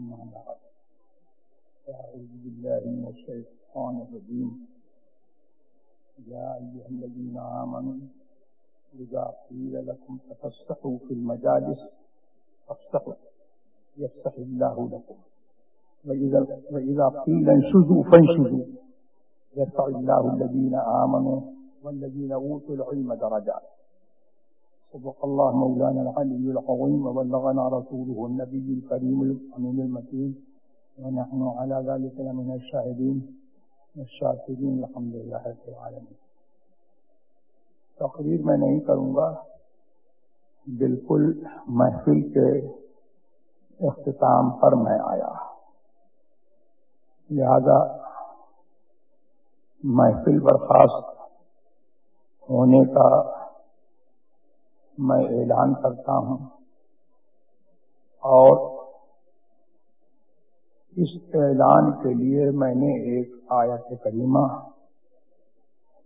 أما بعد أعوذ بالله من الشيطان الرجيم يا أيها الذين آمنوا إذا قيل لكم تفسحوا في المجالس فافسحوا يفسح الله لكم وإذا, وإذا قيل انشزوا فانشزوا يرفع الله الذين آمنوا والذين أوتوا العلم درجات۔ صدق الله مولانا العلي العظيم وبلغنا رسوله النبي الكريم الأمين المتين ونحن على ذلك لمن الشاهدين الشاكرين الحمد لله رب العالمين. تقریر میں نہیں کروں گا، بالکل محفل کے اختتام پر میں آیا۔ لہذا محفل برخاست ہونے کا میں اعلان کرتا ہوں اور اس اعلان کے لیے میں نے ایک آیت کریمہ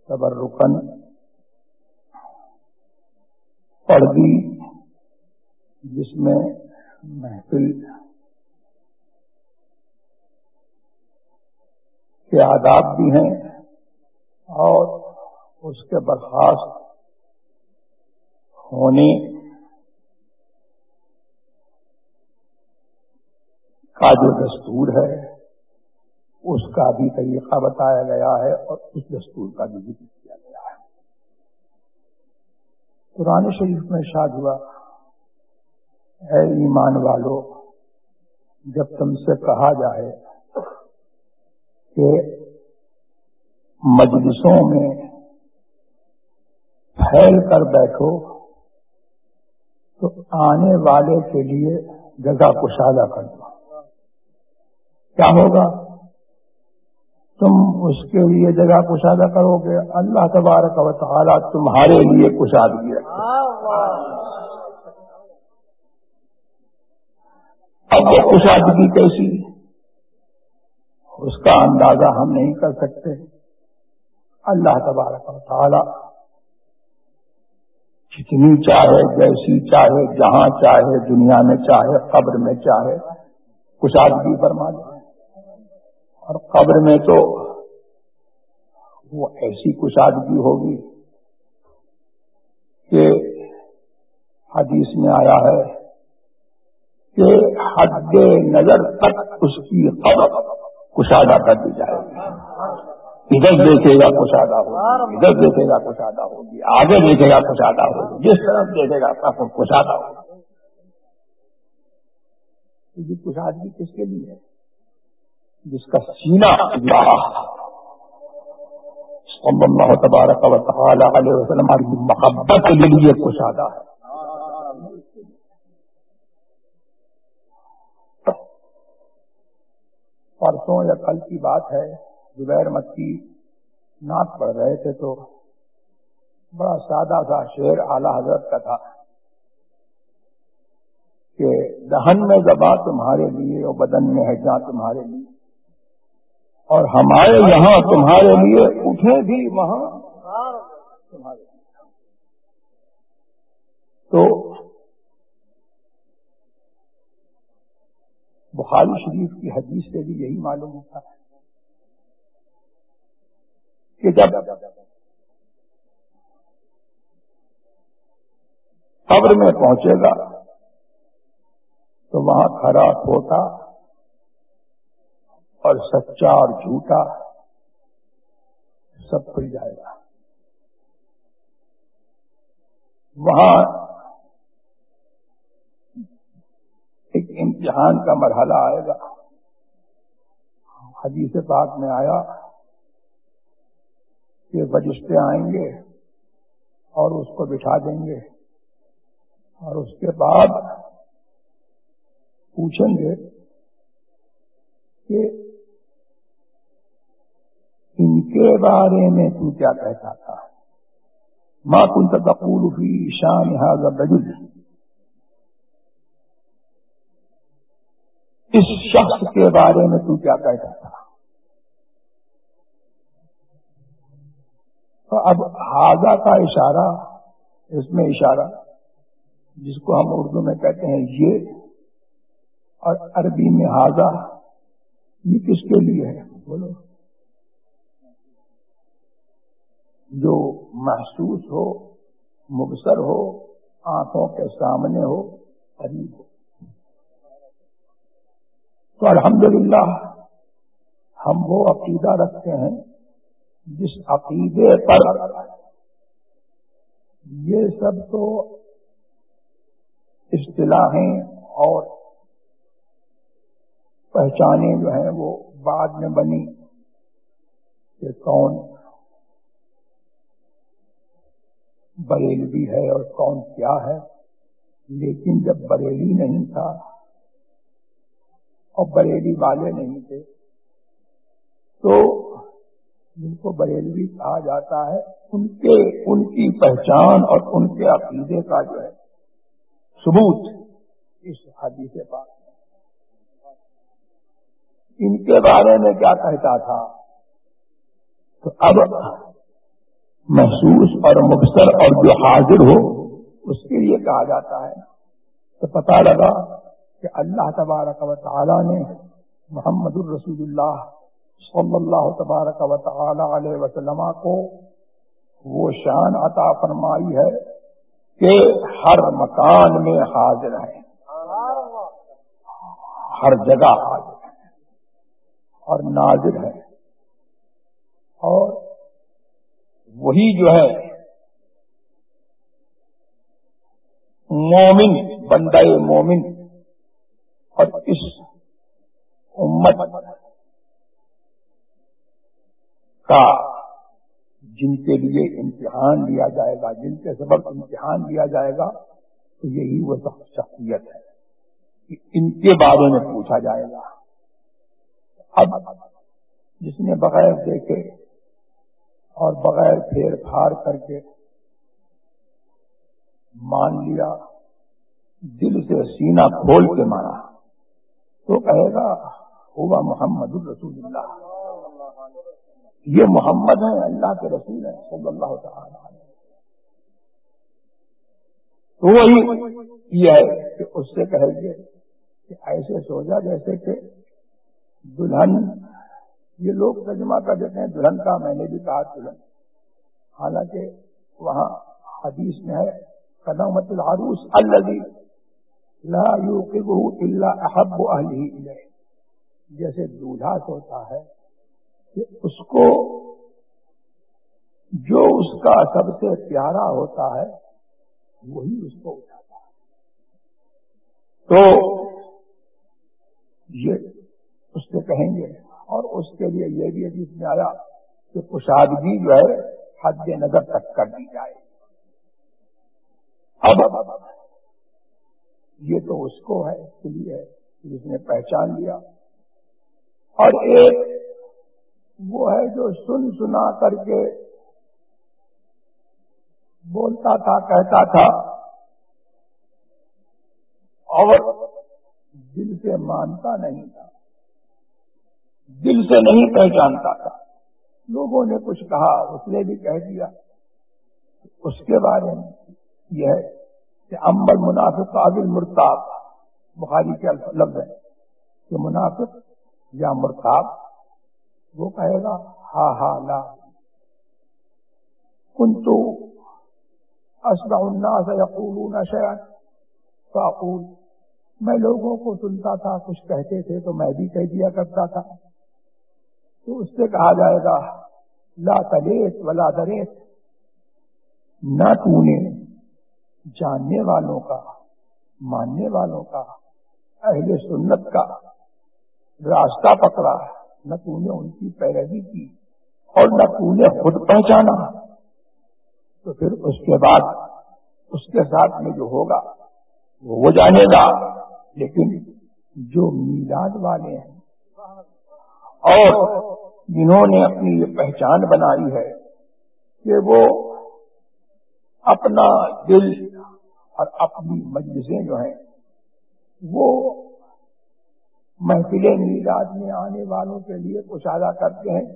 تبرکن پڑھ دی، جس میں محفل کے آداب بھی ہیں اور اس کے برخاست ہونے کا جو دستور ہے، اس کا بھی طریقہ بتایا گیا ہے اور اس دستور کا بھی ذکر کیا گیا ہے۔ قرآن شریف میں شاد ہوا، اے ایمان والو، جب تم سے کہا جائے کہ مجلسوں میں پھیل کر بیٹھو تو آنے والے کے لیے جگہ کشادہ کر دو۔ کیا ہوگا؟ تم اس کے لیے جگہ کشادہ کرو گے اللہ تبارک و تعالیٰ تمہارے لیے کشادگی اب وہ کشادگی کیسی؟ اس کا اندازہ ہم نہیں کر سکتے۔ اللہ تبارک و تعالیٰ جتنی چاہے، جیسی چاہے، جہاں چاہے، دنیا میں چاہے، قبر میں چاہے کشادگی فرما دے۔ اور قبر میں تو وہ ایسی کشادگی ہوگی کہ حدیث میں آیا ہے کہ حد نظر تک اس کی قبر کشادہ کر دی جائے گی۔ ادھر دیکھے گا کشادہ ہوگی ادھر دیکھے گا کشادہ ہوگی آگے دیکھے گا کشادہ ہوگی جس طرف دیکھے گا کشادہ ہوگی کشادگی کس کے لیے ہے؟ جس کا سینہ صلی اللہ تبارک و تعالی علیہ وسلم کی محبت کے لیے کشادہ ہے۔ پرسوں یا کل کی بات ہے زبیر مکی نعت پڑھ رہے تھے تو بڑا سادہ سا شعر اعلی حضرت کا تھا کہ دہن میں دبا تمہارے لیے اور بدن میں ہے جہاں تمہارے لیے۔ اور ہمارے یہاں تمہارے لیے اٹھے بھی وہاں تمہارے لیے۔ تو بخاری شریف کی حدیث سے بھی یہی معلوم ہوتا ہے۔ کہ جب قبر میں پہنچے گا، تو وہاں کھڑا کھوٹا اور سچا اور جھوٹا سب کھل جائے گا۔ وہاں ایک امتحان کا مرحلہ آئے گا۔ حدیث پاک میں آیا کہ بجستے آئیں گے اور اس کو بٹھا دیں گے اور اس کے بعد پوچھیں گے کہ ان کے بارے میں تو کیا کہتا تھا؟ ماں کن تقول فی شان رجل اس شخص کے بارے میں تو کیا کہتا تھا؟ تو اب حاضہ کا اشارہ، اس میں اشارہ، جس کو ہم اردو میں کہتے ہیں یہ، اور عربی میں حاضہ، یہ کس کے لیے ہے؟ بولو۔ جو محسوس ہو، مبصر ہو، آنکھوں کے سامنے ہو، قریب ہو۔ تو الحمدللہ، ہم وہ عقیدہ رکھتے ہیں جس عقیدے پر یہ سب تو اصطلاحیں اور پہچانے جو ہیں وہ بعد میں بنی کہ کون بریلوی ہے اور کون کیا ہے۔ لیکن جب بریلی نہیں تھا اور بریلی والے نہیں تھے، تو جن کو بریلوی کہا جاتا ہے، ان کے، ان کی پہچان اور ان کے عقیدے کا جو ہے ثبوت اس حدیث پاک ان کے بارے میں کیا کہتا تھا؟ تو اب محسوس اور مبصر اور جو حاضر ہو، اس کے لیے کہا جاتا ہے۔ تو پتا لگا کہ اللہ تبارک و تعالی نے محمد الرسول اللہ صلی اللہ تبارک و تعالی علیہ وسلم کو وہ شان عطا فرمائی ہے کہ ہر مکان میں حاضر ہیں۔ ہر جگہ حاضر ہیں اور نازر ہے اور وہی جو ہے مومن، بندہ مومن اور اس امت کا جن کے لیے امتحان لیا جائے گا، جن کے سبب امتحان لیا جائے گا، تو یہی وہ شخصیت ہے کہ ان کے بارے میں پوچھا جائے گا۔ اب جس نے بغیر دیکھے اور بغیر پھیر پھاڑ کر کے مان لیا، دل سے سینہ کھول کے مانا تو کہے گا، ہوا محمد الرسول اللہ۔ یہ محمد ہے اللہ کے رسول ہیں، صلی اللہ تعالی تو وہی یہ ہے کہ اس سے کہے گے کہ ایسے سوچا جیسے کہ دلہن، یہ لوگ ترجمہ کر دیتے ہیں، دلہن کا میں نے بھی کہا دلہن۔ حالانکہ وہاں حدیث میں ہے قدمت العروس لا الا احب اہلی جیسے دولہا سوتا ہے کہ اس کو جو اس کا سب سے پیارا ہوتا ہے، وہی اس کو اٹھاتا ہے۔ تو یہ اس سے کہیں گے۔ اور اس کے لیے یہ بھی عزیز میں آیا کہ کشادگی جو ہے، حد نظر تک کر دی جائے اب اب اب یہ تو اس کو ہے، اس لیے جس نے پہچان لیا۔ اور ایک وہ ہے جو سن سنا کر کے بولتا تھا، کہتا تھا۔ اور دل سے مانتا نہیں تھا۔ دل سے نہیں پہچانتا تھا۔ لوگوں نے کچھ کہا، اس نے بھی کہہ دیا۔ اس کے بارے میں یہ ہے کہ امبل منافق قابل مرتاب بخاری کے لفظ ہے کہ منافق یا مرتاب۔ وہ کہے گا، ہا ہا لا۔ کنتو اسمع الناس یقولون شیئا۔ فاقول، میں لوگوں کو سنتا تھا، کچھ کہتے تھے تو میں بھی کہہ دیا کرتا تھا۔ تو اس سے کہا جائے گا، لا تلیس ولا دریس نہ تو نے جاننے والوں کا، ماننے والوں کا، اہل سنت کا راستہ پکڑا۔ نہ تو نے ان کی پیروی کی اور نہ تو نے خود پہچانا۔ تو پھر اس کے بعد، اس کے ساتھ میں جو ہوگا، وہ جانے گا۔ لیکن جو میلاد والے ہیں، اور جنہوں نے اپنی یہ پہچان بنائی ہے کہ وہ اپنا دل اور اپنی مجلسیں جو ہیں، وہ محفل میلاد میں آنے والوں کے لیے کچھ ادا کرتے ہیں۔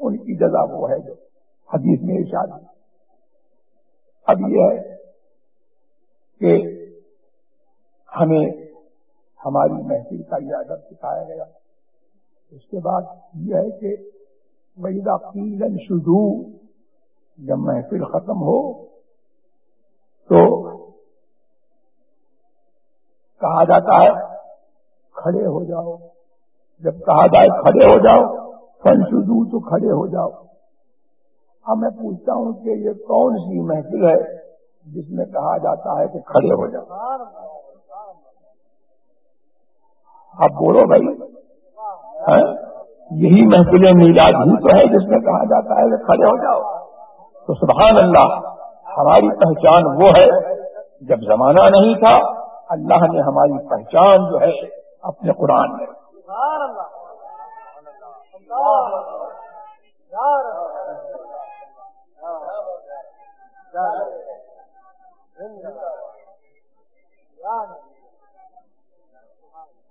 ان کی جزا وہ ہے جو حدیث میں ارشاد اب یہ ہے کہ ہمیں ہماری محفل کا یہ ادب سکھایا گیا۔ اس کے بعد یہ ہے کہ ویدا قیلن شدو جب محفل ختم ہو تو کہا جاتا ہے کھڑے ہو جاؤ۔ جب کہا جائے کھڑے ہو جاؤ فن شدو تو کھڑے ہو جاؤ۔ اب میں پوچھتا ہوں کہ یہ کون سی محفل ہے جس میں کہا جاتا ہے کہ کھڑے ہو جاؤ؟ آپ بولو بھائی۔ ہاں؟ یہی محفل میلاد ہی تو ہے جس میں کہا جاتا ہے کہ کھڑے ہو جاؤ۔ تو سبحان اللہ، ہماری پہچان وہ ہے۔ جب زمانہ نہیں تھا، اللہ نے ہماری پہچان جو ہے اپنے قرآن میں۔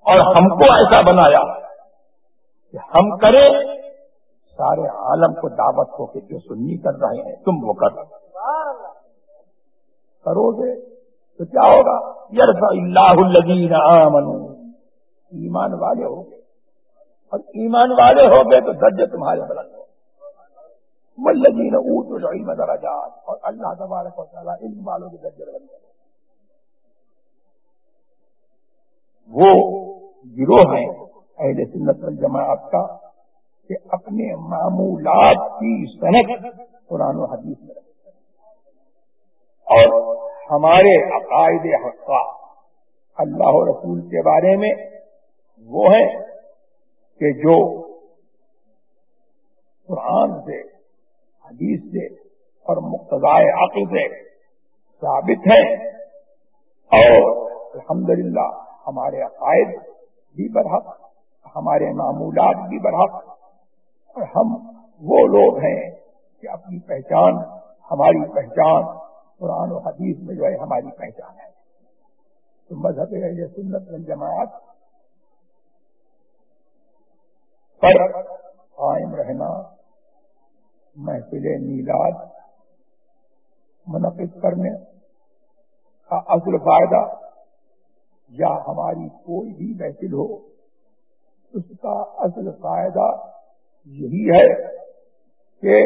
اور ہم کو ایسا بنایا کہ ہم کریں، سارے عالم کو دعوت ہو کے جو سنی کر رہے ہیں، تم وہ کر۔ کرو گے تو کیا ہوگا؟ یار اللہ الدین ایمان والے ہو گئے۔ اور ایمان والے ہو گئے تو درجے تمہارے بلند ہو۔ ملین اوت العلم درجات۔ اور اللہ تبارک و تعالیٰ علم والوں کے درجے بلند کرے۔ وہ گروہ ہیں اہل سنت الجماعت کا کہ اپنے معمولات کی صنعت قرآن و حدیث میں رکھتے اور ہمارے عقائد حقہ اللہ رسول کے بارے میں وہ ہیں کہ جو قرآن سے حدیث سے اور مقتضائے عقل سے ثابت ہیں اور الحمدللہ ہمارے عقائد بھی برحق، ہمارے معمولات بھی برحق۔ اور ہم وہ لوگ ہیں کہ اپنی پہچان، ہماری پہچان، قرآن و حدیث میں جو ہے ہماری پہچان ہے۔ تو مذہب یہ سنت جماعت پر قائم رہنا، محفل میلاد منعقد کرنے کا اصل فائدہ یا ہماری کوئی بھی محفل ہو، اس کا اصل فائدہ یہی ہے کہ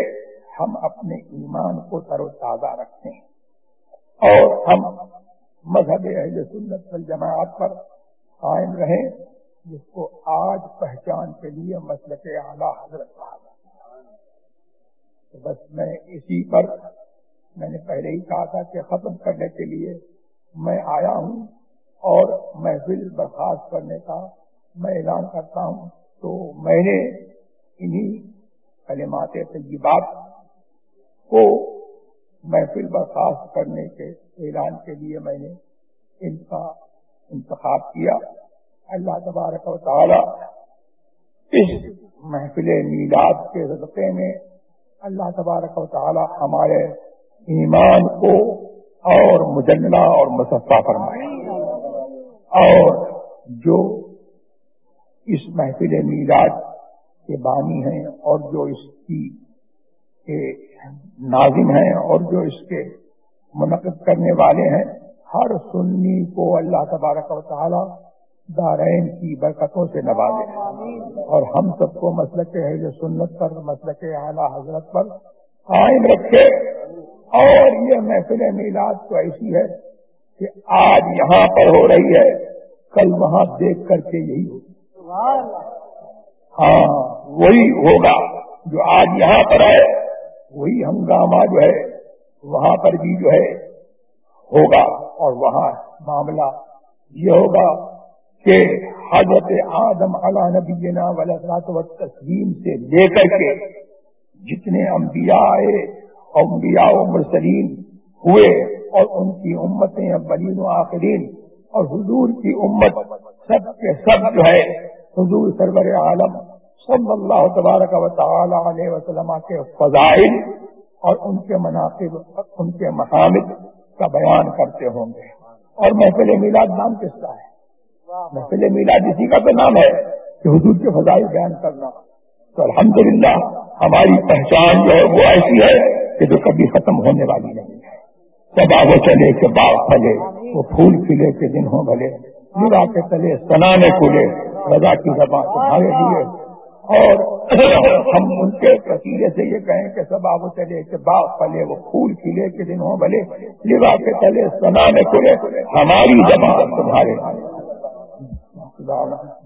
ہم اپنے ایمان کو تر و تازہ رکھیں اور ہم مذہب اہل سنت جماعت پر قائم رہیں۔ جس کو آج پہچان کے لیے مسلک اعلیٰ حضرت کہا بس میں اسی پر میں نے پہلے ہی کہا تھا کہ ختم کرنے کے لیے میں آیا ہوں اور محفل برخاست کرنے کا میں اعلان کرتا ہوں۔ تو میں نے انہی کلمات طیبات کو محفل برخاست کرنے کے اعلان کے لیے میں نے ان کا انتخاب کیا۔ اللہ تبارک و تعالی اس محفل میلاد کے صدقے میں اللہ تبارک و تعالی ہمارے ایمان کو اور مجنہ اور مصفہ فرمائے۔ اور جو اس محفل میلاد کے بانی ہیں اور جو اس کی ناظم ہیں اور جو اس کے منعقد کرنے والے ہیں، ہر سنی کو اللہ تبارک و تعالی دارین کی برکتوں سے نوازے۔ اور ہم سب کو مسلک ہے جو سنت پر، مسلک اعلیٰ حضرت پر قائم رکھے۔ اور یہ محفل میلاد تو ایسی ہے کہ آج یہاں پر ہو رہی ہے۔ کل وہاں دیکھ کر کے یہی ہوگی۔ ہاں وہی ہوگا جو آج یہاں پر ہے، وہی ہنگامہ جو ہے، وہاں پر بھی جو ہے، ہوگا۔ اور وہاں معاملہ یہ ہوگا کہ حضرت آدم علا نبینا ولاد و تسلیم سے لے کر کے جتنے انبیاء آئے، انبیاء و مرسلین ہوئے اور ان کی امتیں بلین و آخرین اور حضور کی امت سب کے سب جو ہے، حضور سرور عالم صلی اللہ تبارک و تعالی علیہ وسلم کے فضائل اور ان کے مناسب ان کے مقامد کا بیان کرتے ہوں گے۔ اور محفل میلاد نام کس کا ہے؟ محفل میلاد اسی کا تو نام ہے کہ حدود کے فضائی بیان کرنا۔ تو الحمدللہ ہماری پہچان جو ہے وہ ایسی ہے کہ جو کبھی ختم ہونے والی نہیں ہے۔ سب آگے چلے کہ باغ پھلے، وہ پھول کھلے کے دن ہو بھلے۔ گرا کے تلے سنانے کھلے رضا کی زبان تمہارے لیے۔ اور ہم ان کے وسیلے سے یہ کہیں کہ سب آگے چلے کہ باغ پھلے، وہ پھول کھلے کے دن ہو بھلے۔ لوا کے تلے سنانے کھلے ہماری زبان تمہارے لیے۔ دعوانا